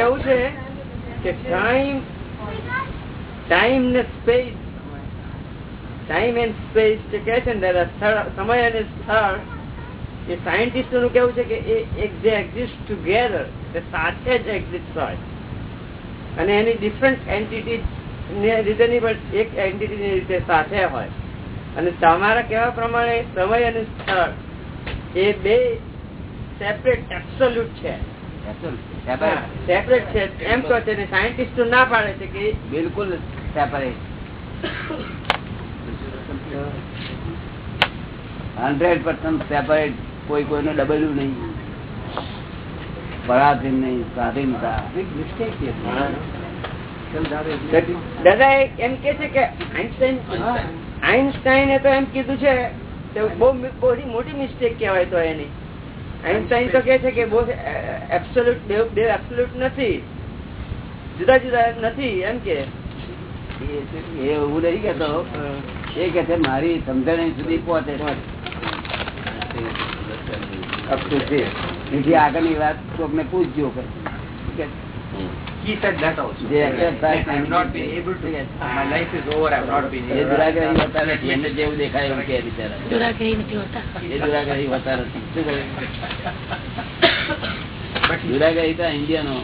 કેવું છે કે ટાઈમ ટાઈમ ને સ્પેસ ટાઈમ એન્ડ સ્પેસ જે કહે છે ને દાદા સમય અને સ્થળ, એ સાયન્ટિસ્ટનું કેવું છે કે એ જે એક્ઝિસ્ટ ટુગેધર એ સાથે જ એક્ઝિસ્ટ હોય. અને એની ડિફરન્ટ એન્ટિટી ને રીતે નહીં, પણ એક એન્ટિટી ની રીતે સાથે હોય. અને તમારા કહેવા પ્રમાણે સમય અને સ્થળ એ બે સેપરેટ એબ્સોલ્યુટ છે. સેપરેટ છે. એમ કહે છે સાયન્ટિસ્ટ ના પાડે છે કે બિલકુલ સેપરેટ હંડ્રેડ પર્સન્ટ સેપરેટ કોઈ કોઈનું ડબલ્યુ નહીં. પરાધીન નહીં સ્વાધીનતા દાદા એમ કે છે કે આઈન્સ્ટાઈન આઈન્સ્ટાઈને તો એમ કીધું છે કે બહુ બહુ મોટી મિસ્ટેક કહેવાય તો એની. આઈન્સ્ટાઈન તો કે છે કે બોસ એબ્સોલ્યુટ બે બે એબ્સોલ્યુટ નથી. જુદા જુદા નથી એમ કે. એ એવું નહીં કેતો એ કે છે મારી સમજણ સુધી પહોંચે બીજી આગળની વાત કોકને પૂછજો કે He said that also. Yeah, yeah, થાય I have not been able to. My life is over. I have not been A able. દુરાગ્રહી હોતા નથી એમને જેવું દેખાય એવું કે બિચારા દુરાગ્રહી નથી હોતા એ દુરાગ્રહી હોતા નથી શું કહ્યું દુરાગ્રહી તો ઇન્ડિયનો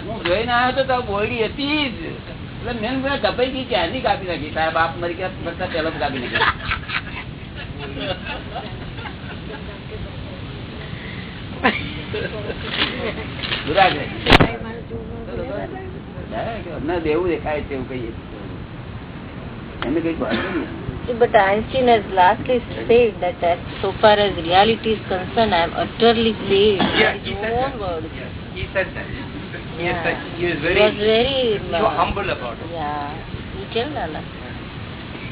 હું જોઈને આવ્યો તો તાર બોયડી હતી જ એટલે મેં મને કપાઈ ગઈ ક્યાંની કાપી નાખી તારા બાપ મરી ગયા બધા પહેલા જ કાપી નાખી દેવું દેખાય છે એવું કહીએ એમને કઈ વાંધો નહીં But Einstein has lastly said that as so far as reality is concerned, I am utterly saved. Yeah, His he said own that. words. He said that. He, is Yeah. such, he is He very, was very so uh, humble about it. Yeah, you tell Lala.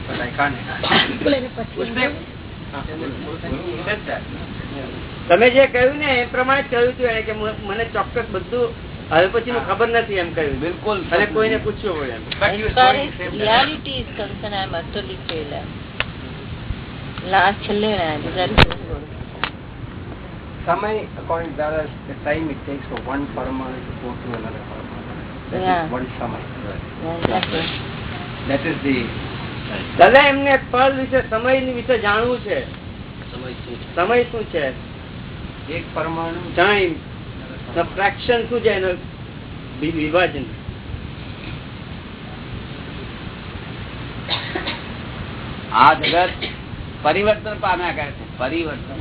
But I can't. તમે જે કહ્યું ને એ પ્રમાણે કહ્યું હતું એને કે મને ચોક્કસ બધું હવે પછી હું ખબર નથી એમ કહ્યું બિલકુલ અને કોઈને પૂછ્યું હોય એમ Samai, according to Dada, the time it takes for one paramahu to go to another paramahu. That yeah. is what is samai. Right. Yeah, exactly. That is the દાદા એમને પળ વિશે સમય વિશે જાણવું છે. સમય શું છે? એક પરમાણુ ટાઈમ ફ્રેક્શન શું છે એનો? વિભાજન. આ જગત પરિવર્તન પામ્યા કરે છે. પરિવર્તન.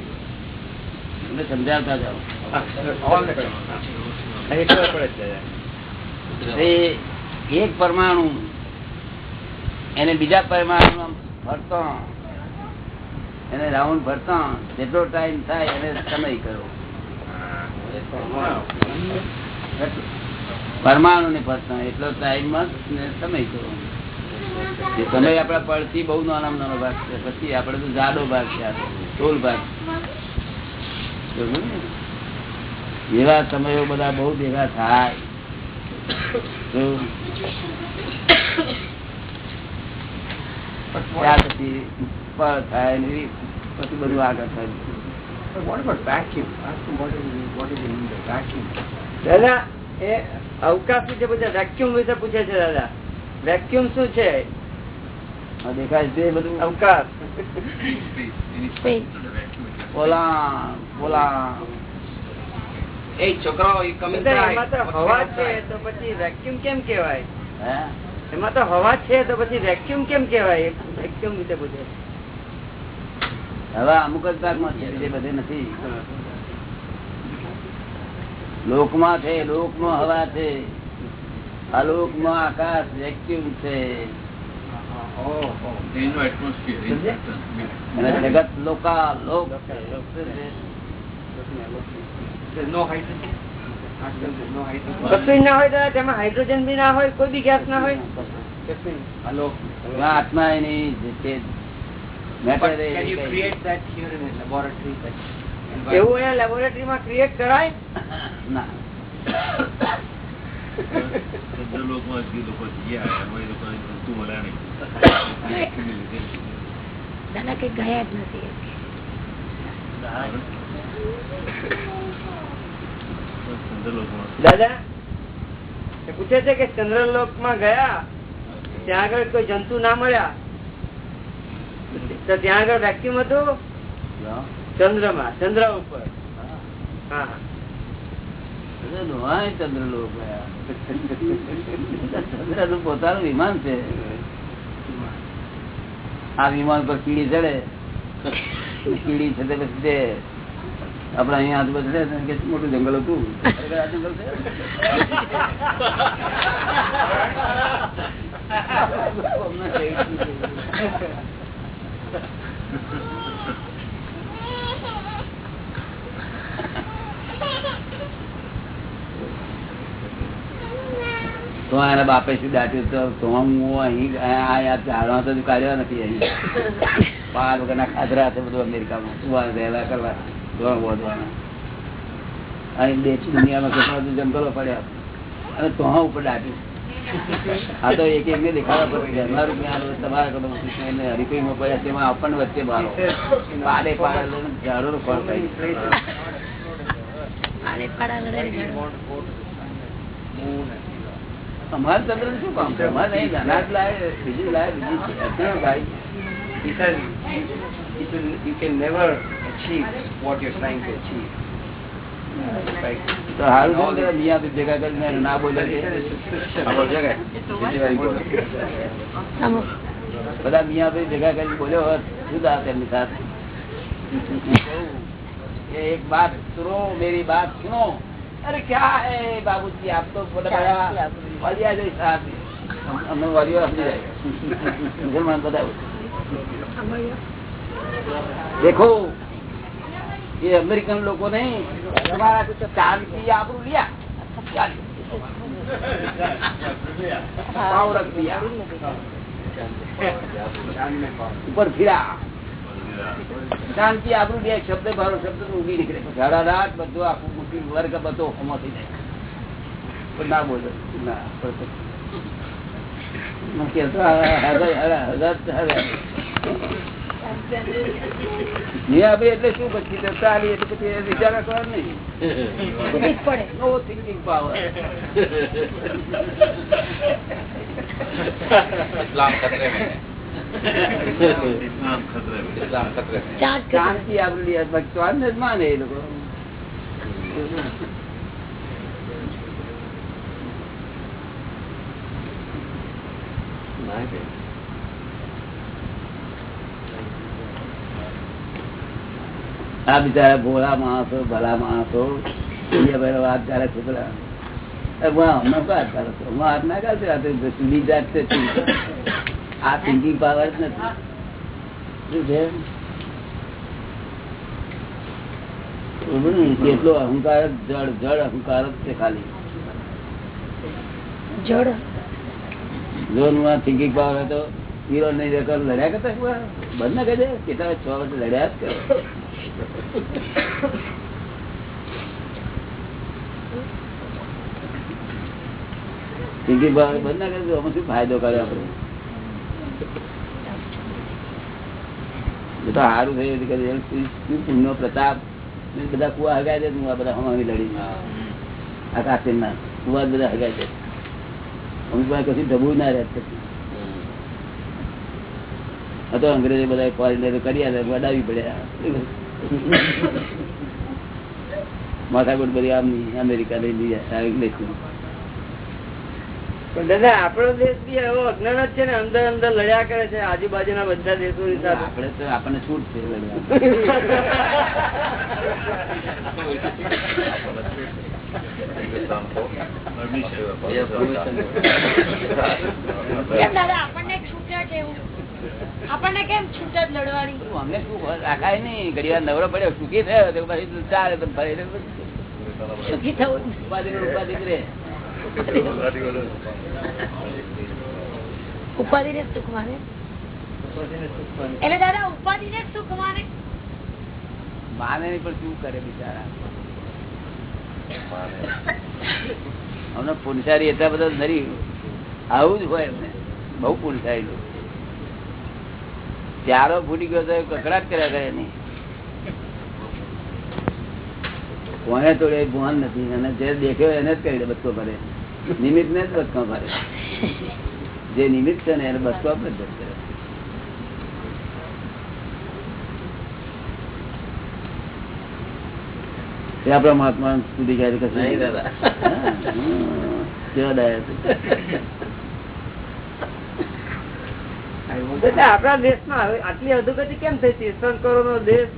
સમજાવતા જાઓ. એક પરમાણુ એને બીજા પરમાણુ ફરતો એને રાઉન્ડ ભરતો. જેટલો ટાઈમ થાય એને સમય કરો. પરમાણુ ને ફરતા એટલો ટાઈમમાં સમય કરો. સમય આપડા પડતી બહુ નાના નાનો ભાગ છે. પછી આપડે તો જાડો ભાગ છે ટોલ ભાગ? એવા સમયો બધા બહુ ભેગા થાય. ત્યાર પછી ફળ થાય ને પછી બધું આગળ થાય? દાદા એ અવકાશ વિશે પૂછે વેક્યુમ વિશે પૂછે છે દાદા વેક્યુમ શું છે આ દેખાય છે બધું અવકાશ પોલા પોલા Hey, છોકરાઓ, હવા છે? તો પછી વેક્યુમ કેમ કેવાય હે એમાં તો હવા છે તો પછી વેક્યુમ કેમ કેવાય વેક્યુમ વિશે પૂછે. હવા અમુક જ ભાગમાં છે બીજે બધે નથી. લોકમાં છે લોકમાં હવા છે. અલોકમાં આકાશ વેક્યુમ છે. અને જગત લોકા લોક no કશું ના હોય દાદા તેમાં હાઇડ્રોજન બી ના હોય કોઈ બી ગેસ ના હોય. આત્મા એની એ એવું? અહીંયા લેબોરેટરીમાં ક્રિએટ કરાય? ના. દાદા કઈ ગયા જ નથી દાદા પૂછે છે કે ચંદ્રલોકમાં ગયા, ત્યાં આગળ કોઈ જંતુ ના મળ્યા? તો ત્યાં આગળ વેક્યુમ હતું? ચંદ્રમાં, ચંદ્ર ઉપર. હા. ચંદ્રલોક ગયા. ચંદ્રનું પોતાનું વિમાન છે. આ વિમાન પર કીડી ચડે. કીડી છે પછી આપડે અહીંયા આજુબાજુ છે ને કે મોટું જંગલ હતું. ખરેખર આ જંગલ છે તો એના બાપે શું દાટ્યું તો તો હું અહીં આ યાર ચાલવા તો કાઢ્યો નથી અહીં. પાર વગરના ખાધરા છે બધું અમેરિકામાં. સુવા રહેલા કરવા. અહીં દુનિયામાં કેટલા જંગલો પડ્યા. અને તો ઉપર દાટ્યું આ તો એક એક ને દેખાડવા પડે અમારું જ્ઞાન તમારા કદમ એને હરિફાઈમાં પડ્યા. તેમાં આપણને વચ્ચે મારો પાડે પાડે ફળ થાય અમારે તંત્ર શું કામ છે? અમારે નહીં અનાજ લાવે બીજું લાવે બીજું ભાઈ you can it will, you can never achieve what you're trying to achieve. Like, તો હારું છે ને પેલા મિયા બી ભેગા કરીને ના બોલે he છે. said it's subscription. બધા મિયા ભાઈ ભેગા કરીને બોલ્યો હોત શું થાત એમની સાથે ये एक बात सुनो मेरी बात सुनो अरे क्या है बाबूजी आप तो बोले बड़ा वालिया जैसा आदमी हम- हमें वालिया समझ जाएगा मुसलमान बताओ देखो એ અમેરિકન લોકો નહીં. તમારા ચાંદી આપણું લ્યા. ઉપર ફીરા. શાંતિ આપણું બે શબ્દ, ભારો શબ્દ ઉગી નીકળે. ઝાડા રાત બધો આખું મૂકી વર્ગ બધો હોમો થઈ જાય ના બોલો. ના નહીં આપડે એટલે શું પછી ચાલી એટલે પછી વિચાર રાખવાનો નહીં થિંકિંગ પાવર ઇસ્લામ ખતરે મેં શાંતિ આપણે માને એ લોકો આ બિચારા ભોળા માણસો, ભલા માણસો પાવર જ નથી. કેટલો અહંકાર, જડ જળ અહંકાર જ છે ખાલી. જડ? જો થિંકિંગ પાવર હોય હીરો બંધ ના દે કેટલા છ વર્ષ લડ્યા જ કરો. થિંકિંગ કરી દો શું ફાયદો કરે આપણે? તો સારું થયું કે પુણ્યનો પ્રતાપ? બધા કુવા હગાય આ બધા હમાવી લડી આ ના કુવા બધા હગાય છે અમુક પાસે કશું ઢબું ના રહે હતો આ તો અંગ્રેજો બધા ફોરેનર કરી આલે વડાવી પડ્યા માથાકૂટ બધી આમની અમેરિકા લઈ લીધા ઇંગ્લિશ પણ દાદા આપણો દેશ બી એવો અજ્ઞાન જ છે ને અંદર અંદર લડ્યા કરે છે આજુબાજુના બધા દેશો આપણે તો આપણને છૂટ છે આપણને કેમ છૂટ જ લડવાની? અમને શું નહીં. ઘડી નવરો પડ્યો સુખી થયો ચાલે સુખી થવું ઉપાધિ ઉપાધિ ઉપાધિ ને સુખ માને? એટલે દાદા ઉપાધિ ને સુખ માને? માને નહીં, પણ શું કરે બિચારા? અમને પુનસારી એટલા બધા નરી. આવું જ હોય એમને. બહુ પુનસારી ચારો ફૂટી ગયો તો કકડાટ કર્યા કરે નહીં કોને તોડે ગુણ નથી. અને જે દેખ્યો એને જ કરી દે બધો ભરે નિમિત્ત ને જ બચકો મારે. જે નિમિત્ત છે ને એને બચકો આપણે જ કરે એ આપણા મહાત્મા સુધી ગયા છે કશું. કેવા ડાયા આપણા દેશમાં હવે આટલી અધોગતિ કેમ થઈ? છે કરોડ નો દેશ